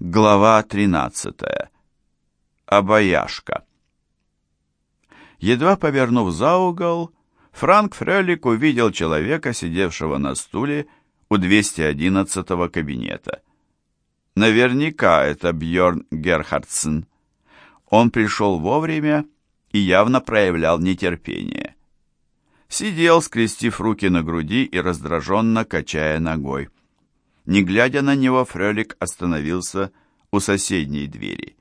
Глава 13. Обаяшка. Едва повернув за угол, Франк Фрелик увидел человека, сидевшего на стуле у 211-го кабинета. Наверняка это Бьорн Герхардсен. Он пришел вовремя и явно проявлял нетерпение. Сидел, скрестив руки на груди и раздраженно качая ногой. Не глядя на него, Фрелик остановился у соседней двери.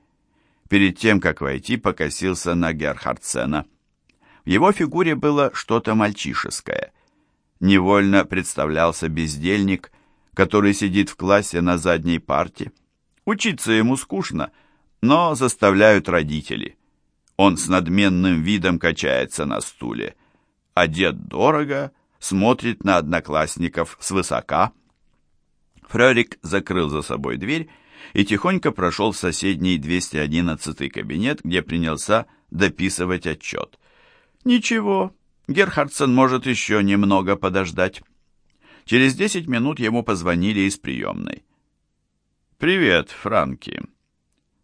Перед тем, как войти, покосился на Герхардсена. В его фигуре было что-то мальчишеское. Невольно представлялся бездельник, который сидит в классе на задней парте. Учиться ему скучно, но заставляют родители. Он с надменным видом качается на стуле. Одет дорого, смотрит на одноклассников свысока – Фрерик закрыл за собой дверь и тихонько прошел в соседний 211 кабинет, где принялся дописывать отчет. «Ничего, Герхардсон может еще немного подождать». Через 10 минут ему позвонили из приемной. «Привет, Франки.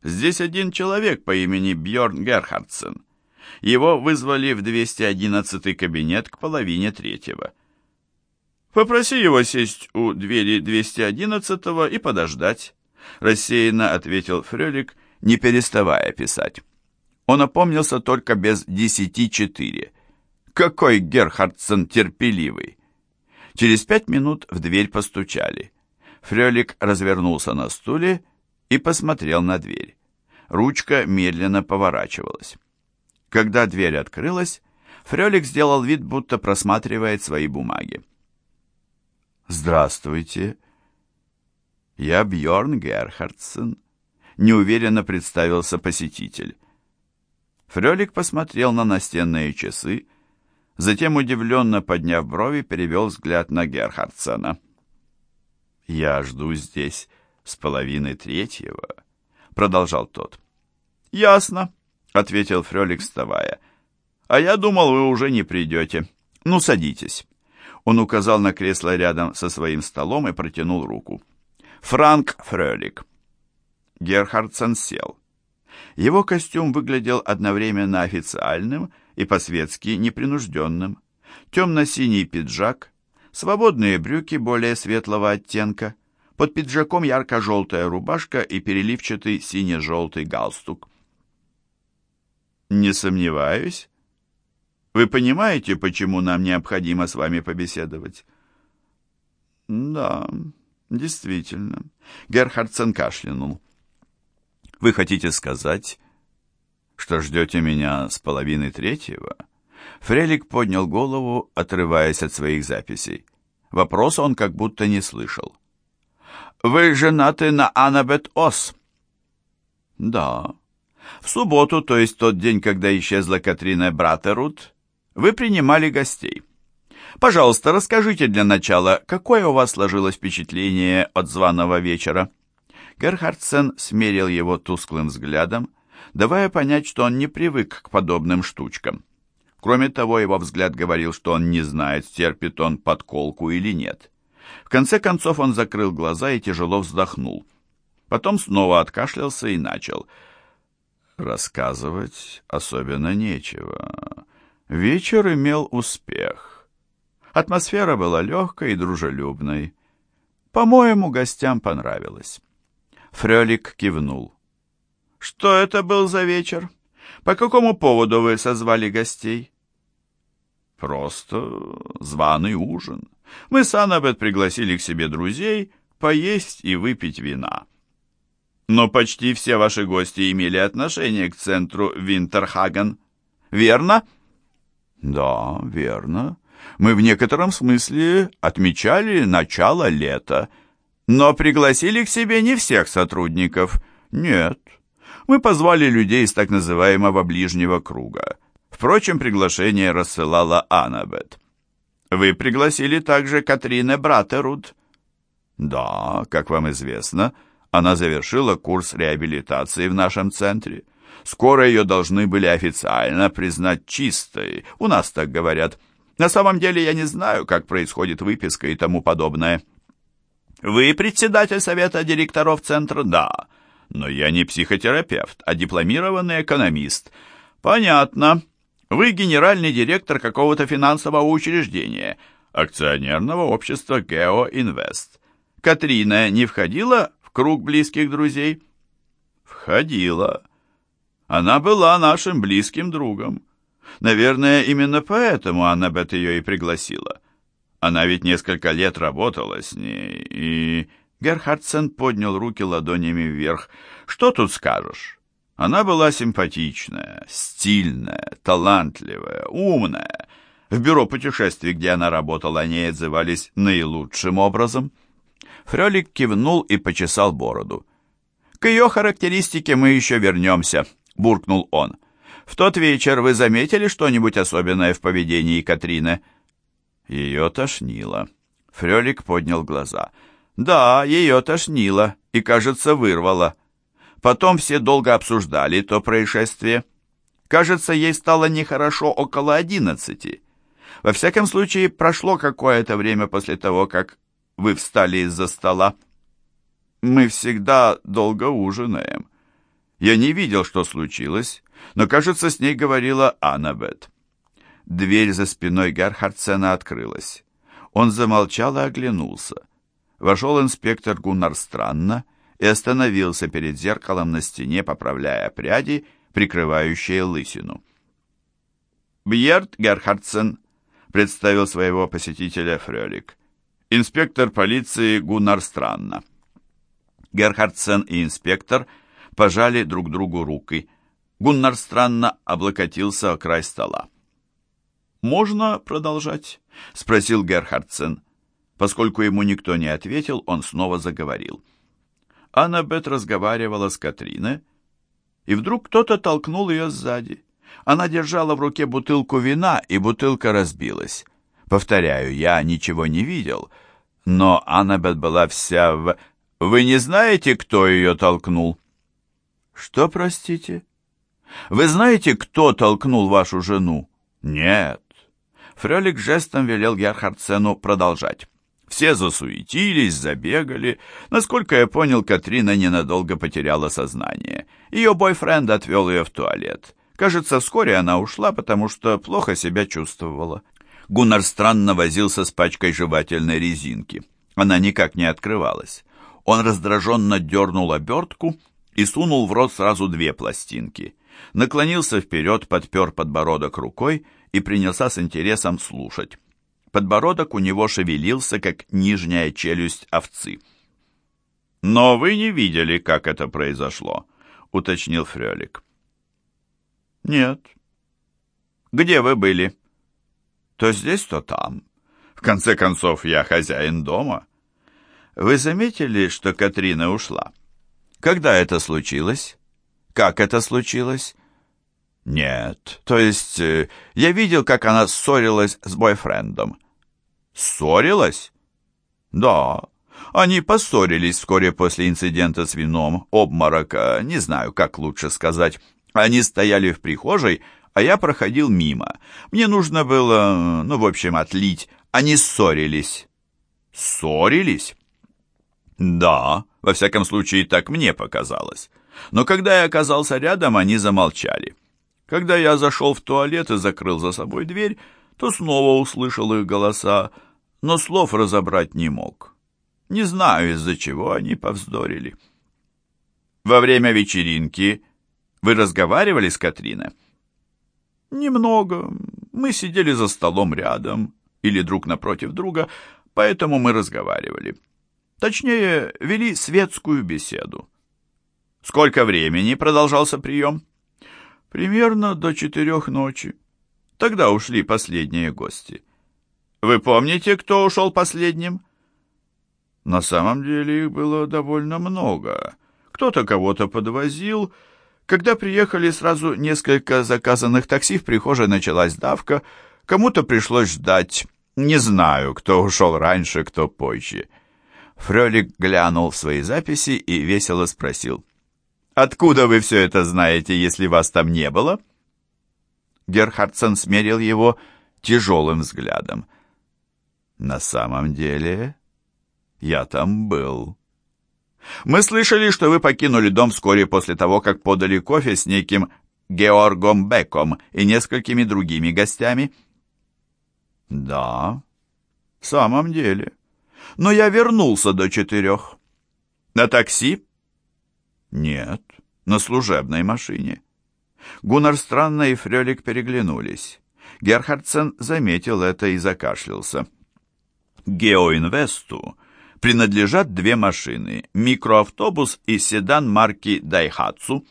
Здесь один человек по имени Бьорн Герхардсен. Его вызвали в 211 кабинет к половине третьего». Попроси его сесть у двери 211-го и подождать, рассеянно ответил Фрелик, не переставая писать. Он опомнился только без десяти четыре. Какой Герхардсон терпеливый! Через пять минут в дверь постучали. Фрелик развернулся на стуле и посмотрел на дверь. Ручка медленно поворачивалась. Когда дверь открылась, Фрелик сделал вид, будто просматривает свои бумаги. «Здравствуйте. Я Бьорн Герхардсен», — неуверенно представился посетитель. Фрелик посмотрел на настенные часы, затем, удивленно подняв брови, перевел взгляд на Герхардсена. «Я жду здесь с половины третьего», — продолжал тот. «Ясно», — ответил Фрелик, вставая. «А я думал, вы уже не придете. Ну, садитесь». Он указал на кресло рядом со своим столом и протянул руку. «Франк Фрелик». Герхардсон сел. Его костюм выглядел одновременно официальным и по-светски непринужденным. Темно-синий пиджак, свободные брюки более светлого оттенка, под пиджаком ярко-желтая рубашка и переливчатый сине-желтый галстук. «Не сомневаюсь», вы понимаете, почему нам необходимо с вами побеседовать? Да, действительно. Герхардсен кашлянул. Вы хотите сказать, что ждете меня с половины третьего? Фрелик поднял голову, отрываясь от своих записей. Вопрос он как будто не слышал. «Вы женаты на Аннабет Ос?» «Да. В субботу, то есть тот день, когда исчезла Катрина Братерут, вы принимали гостей. Пожалуйста, расскажите для начала, какое у вас сложилось впечатление от званого вечера?» Герхардсен смерил его тусклым взглядом, давая понять, что он не привык к подобным штучкам. Кроме того, его взгляд говорил, что он не знает, стерпит он подколку или нет. В конце концов он закрыл глаза и тяжело вздохнул. Потом снова откашлялся и начал. «Рассказывать особенно нечего. Вечер имел успех. Атмосфера была легкой и дружелюбной. По-моему, гостям понравилось. Фрелик кивнул. «Что это был за вечер? По какому поводу вы созвали гостей?» «Просто званый ужин. Мы с Аннабет пригласили к себе друзей поесть и выпить вина». «Но почти все ваши гости имели отношение к центру Винтерхаген, верно?» Да, верно. Мы в некотором смысле отмечали начало лета, но пригласили к себе не всех сотрудников. Нет. Мы позвали людей из так называемого ближнего круга. Впрочем, приглашение рассылала Аннабет. Вы пригласили также Катрине Братеруд? Да, как вам известно, она завершила курс реабилитации в нашем центре. Скоро ее должны были официально признать чистой. У нас так говорят. На самом деле я не знаю, как происходит выписка и тому подобное. Вы председатель совета директоров центра? Да. Но я не психотерапевт, а дипломированный экономист. Понятно. Вы генеральный директор какого-то финансового учреждения, акционерного общества Гео Инвест. Катрина не входила в круг близких друзей? Входила. Она была нашим близким другом. Наверное, именно поэтому Аннабет ее и пригласила. Она ведь несколько лет работала с ней, и... Герхардсен поднял руки ладонями вверх. «Что тут скажешь?» Она была симпатичная, стильная, талантливая, умная. В бюро путешествий, где она работала, они отзывались наилучшим образом. Фрелик кивнул и почесал бороду. «К ее характеристике мы еще вернемся», — буркнул он. «В тот вечер вы заметили что-нибудь особенное в поведении Катрины?» Ее тошнило. Фрелик поднял глаза. «Да, ее тошнило и, кажется, вырвало. Потом все долго обсуждали то происшествие. Кажется, ей стало нехорошо около одиннадцати. Во всяком случае, прошло какое-то время после того, как вы встали из-за стола. Мы всегда долго ужинаем. Я не видел, что случилось, но, кажется, с ней говорила Аннабет. Дверь за спиной Герхардсена открылась. Он замолчал и оглянулся. Вошел инспектор Гуннар Странно и остановился перед зеркалом на стене, поправляя пряди, прикрывающие лысину. «Бьерд Герхардсен», — представил своего посетителя Фрелик. «Инспектор полиции Гуннар Странно». Герхардсен и инспектор пожали друг другу руки. Гуннар странно облокотился о край стола. «Можно продолжать?» — спросил Герхардсен. Поскольку ему никто не ответил, он снова заговорил. Аннабет разговаривала с Катриной, и вдруг кто-то толкнул ее сзади. Она держала в руке бутылку вина, и бутылка разбилась. Повторяю, я ничего не видел, но Аннабет была вся в... Вы не знаете, кто ее толкнул? Что, простите? Вы знаете, кто толкнул вашу жену? Нет. Фрелик жестом велел Герхардсену продолжать. Все засуетились, забегали. Насколько я понял, Катрина ненадолго потеряла сознание. Ее бойфренд отвел ее в туалет. Кажется, вскоре она ушла, потому что плохо себя чувствовала. Гуннар странно возился с пачкой жевательной резинки. Она никак не открывалась. Он раздраженно дернул обертку и сунул в рот сразу две пластинки. Наклонился вперед, подпер подбородок рукой и принялся с интересом слушать. Подбородок у него шевелился, как нижняя челюсть овцы. «Но вы не видели, как это произошло», — уточнил Фрелик. «Нет». «Где вы были?» «То здесь, то там. В конце концов, я хозяин дома». «Вы заметили, что Катрина ушла? Когда это случилось? Как это случилось?» «Нет. То есть, э, я видел, как она ссорилась с бойфрендом». «Ссорилась?» «Да. Они поссорились вскоре после инцидента с вином, обморока, не знаю, как лучше сказать. Они стояли в прихожей, а я проходил мимо. Мне нужно было, ну, в общем, отлить. Они ссорились». «Ссорились?» «Да, во всяком случае, так мне показалось. Но когда я оказался рядом, они замолчали». Когда я зашел в туалет и закрыл за собой дверь, то снова услышал их голоса, но слов разобрать не мог. Не знаю, из-за чего они повздорили. Во время вечеринки вы разговаривали с Катриной? Немного. Мы сидели за столом рядом или друг напротив друга, поэтому мы разговаривали. Точнее, вели светскую беседу. Сколько времени продолжался прием? Примерно до четырех ночи. Тогда ушли последние гости. Вы помните, кто ушел последним? На самом деле их было довольно много. Кто-то кого-то подвозил. Когда приехали сразу несколько заказанных такси, в прихожей началась давка. Кому-то пришлось ждать. Не знаю, кто ушел раньше, кто позже. Фрелик глянул в свои записи и весело спросил. Откуда вы все это знаете, если вас там не было?» Герхардсон смерил его тяжелым взглядом. «На самом деле, я там был». Мы слышали, что вы покинули дом вскоре после того, как подали кофе с неким Георгом Беком и несколькими другими гостями. Да, в самом деле. Но я вернулся до четырех. На такси? Нет, на служебной машине. Гуннар странно и Фрелик переглянулись. Герхардсен заметил это и закашлялся. Геоинвесту принадлежат две машины, микроавтобус и седан марки Дайхатсу.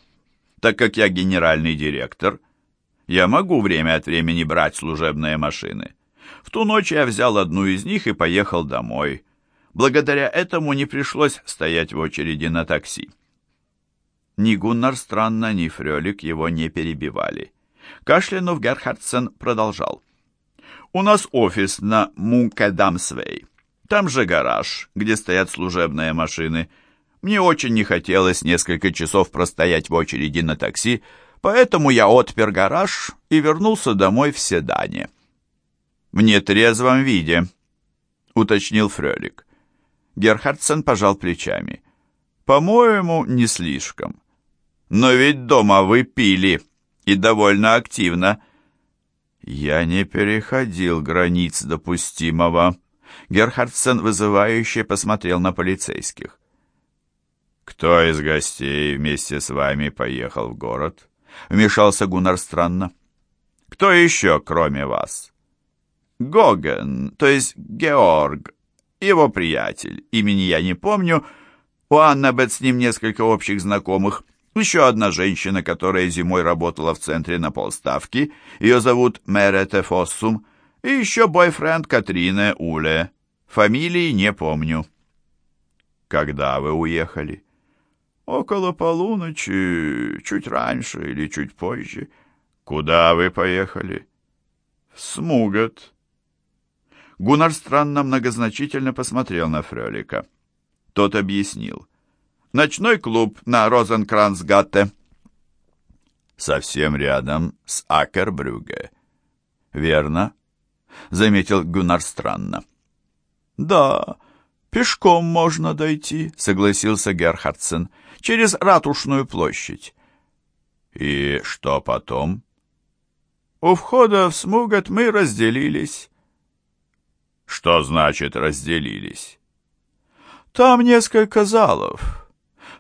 Так как я генеральный директор, я могу время от времени брать служебные машины. В ту ночь я взял одну из них и поехал домой. Благодаря этому не пришлось стоять в очереди на такси. Ни Гуннар странно, ни Фрелик его не перебивали. Кашлянув Герхардсен продолжал. «У нас офис на Мункедамсвей. Там же гараж, где стоят служебные машины. Мне очень не хотелось несколько часов простоять в очереди на такси, поэтому я отпер гараж и вернулся домой в седане». «В нетрезвом виде», — уточнил Фрелик. Герхардсен пожал плечами. «По-моему, не слишком. Но ведь дома вы пили, и довольно активно». «Я не переходил границ допустимого», Герхардсен вызывающе посмотрел на полицейских. «Кто из гостей вместе с вами поехал в город?» Вмешался Гуннар странно. «Кто еще, кроме вас?» «Гоген, то есть Георг, его приятель. Имени я не помню. У Аннабет с ним несколько общих знакомых. Еще одна женщина, которая зимой работала в центре на полставки. Ее зовут Мерете Фоссум. И еще бойфренд Катрины Уле. Фамилии не помню. Когда вы уехали? Около полуночи, чуть раньше или чуть позже. Куда вы поехали? В Смугат. Гуннар странно многозначительно посмотрел на Фрелика. Тот объяснил. Ночной клуб на Розенкранцгатте. Совсем рядом с Акербрюге. Верно? Заметил Гуннар странно. «Да, пешком можно дойти», — согласился Герхардсен, — «через Ратушную площадь». «И что потом?» «У входа в Смугат мы разделились». «Что значит разделились?» «Там несколько залов.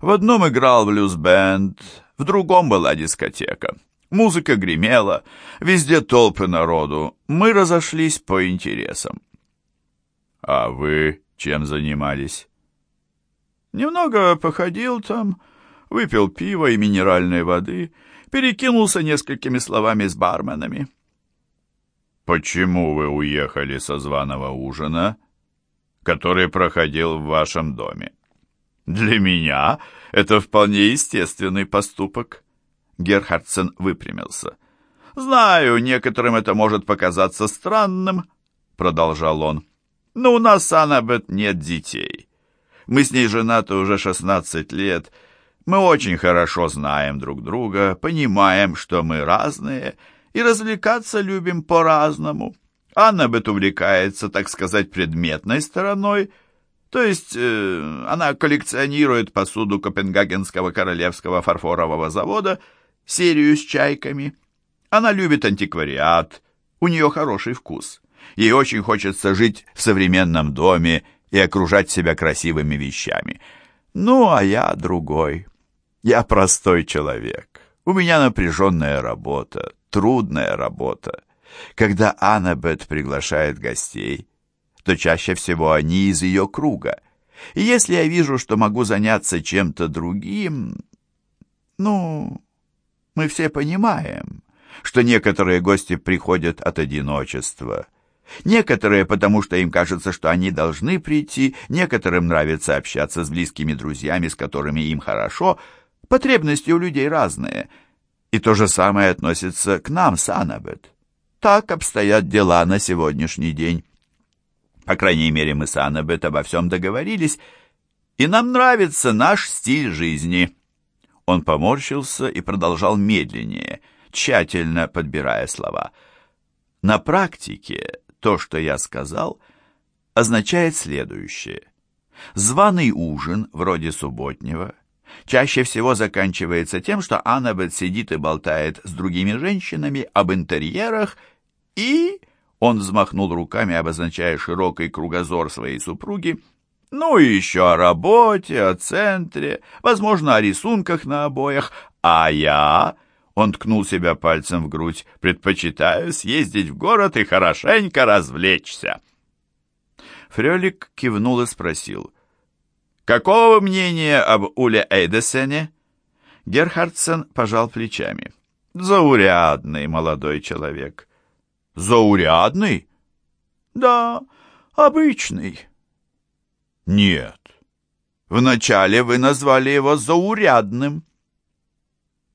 В одном играл блюз-бенд, в другом была дискотека. Музыка гремела, везде толпы народу. Мы разошлись по интересам. «А вы чем занимались?» «Немного походил там, выпил пива и минеральной воды, перекинулся несколькими словами с барменами». «Почему вы уехали со званого ужина, который проходил в вашем доме?» «Для меня это вполне естественный поступок». Герхардсен выпрямился. «Знаю, некоторым это может показаться странным», — продолжал он. Но у нас с Аннабет нет детей. Мы с ней женаты уже 16 лет. Мы очень хорошо знаем друг друга, понимаем, что мы разные, и развлекаться любим по-разному. Аннабет увлекается, так сказать, предметной стороной, то есть э, она коллекционирует посуду Копенгагенского королевского фарфорового завода, серию с чайками. Она любит антиквариат, у нее хороший вкус. Ей очень хочется жить в современном доме и окружать себя красивыми вещами. Ну, а я другой. Я простой человек. У меня напряженная работа, трудная работа. Когда Аннабет приглашает гостей, то чаще всего они из ее круга. И если я вижу, что могу заняться чем-то другим, ну, мы все понимаем, что некоторые гости приходят от одиночества – Некоторые, потому что им кажется, что они должны прийти, некоторым нравится общаться с близкими друзьями, с которыми им хорошо. Потребности у людей разные. И то же самое относится к нам с Аннабет. Так обстоят дела на сегодняшний день. По крайней мере, мы с Аннабет обо всем договорились, и нам нравится наш стиль жизни». Он поморщился и продолжал медленнее, тщательно подбирая слова. «На практике то, что я сказал, означает следующее. Званый ужин, вроде субботнего, чаще всего заканчивается тем, что Аннабет сидит и болтает с другими женщинами об интерьерах и... Он взмахнул руками, обозначая широкий кругозор своей супруги. Ну и еще о работе, о центре, возможно, о рисунках на обоях. А я... Он ткнул себя пальцем в грудь. «Предпочитаю съездить в город и хорошенько развлечься». Фрелик кивнул и спросил. «Какого мнения об Уле Эйдесене?» Герхардсен пожал плечами. «Заурядный молодой человек». «Заурядный?» «Да, обычный». «Нет. Вначале вы назвали его заурядным».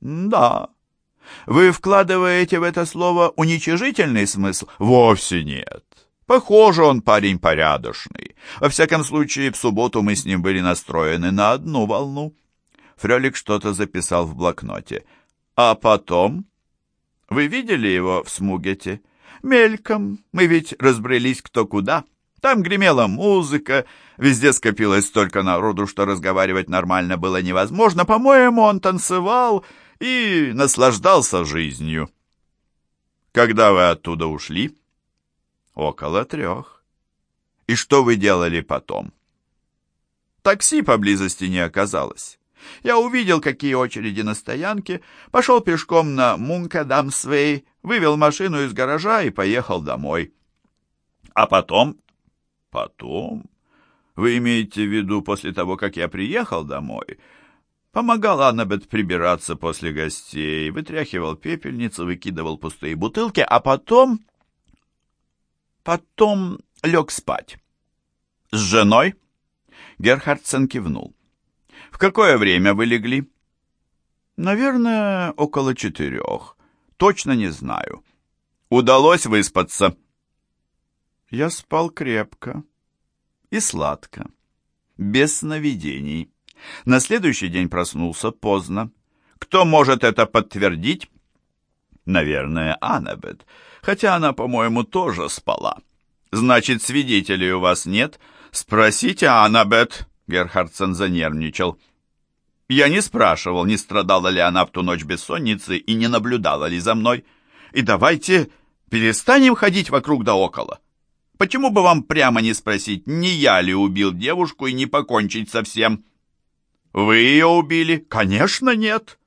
«Да. Вы вкладываете в это слово уничижительный смысл?» «Вовсе нет. Похоже, он парень порядочный. Во всяком случае, в субботу мы с ним были настроены на одну волну. Фрелик что-то записал в блокноте. А потом... Вы видели его в Смугете? Мельком. Мы ведь разбрелись кто куда. Там гремела музыка, везде скопилось столько народу, что разговаривать нормально было невозможно. По-моему, он танцевал и наслаждался жизнью. Когда вы оттуда ушли? Около трех. И что вы делали потом? Такси поблизости не оказалось. Я увидел, какие очереди на стоянке, пошел пешком на Мункадамсвей, вывел машину из гаража и поехал домой. А потом... Потом... Вы имеете в виду после того, как я приехал домой? Помогал Аннабет прибираться после гостей, вытряхивал пепельницу, выкидывал пустые бутылки, а потом... Потом лег спать. С женой? Герхардсен кивнул. В какое время вы легли? Наверное, около четырех. Точно не знаю. Удалось выспаться? Я спал крепко и сладко, без сновидений. На следующий день проснулся поздно. Кто может это подтвердить? Наверное, Аннабет хотя она, по-моему, тоже спала. Значит, свидетелей у вас нет? Спросите Аннабет. Герхардсен занервничал. Я не спрашивал, не страдала ли она в ту ночь бессонницы и не наблюдала ли за мной. И давайте перестанем ходить вокруг да около. Почему бы вам прямо не спросить, не я ли убил девушку и не покончить со всем? Вы ее убили? Конечно, нет.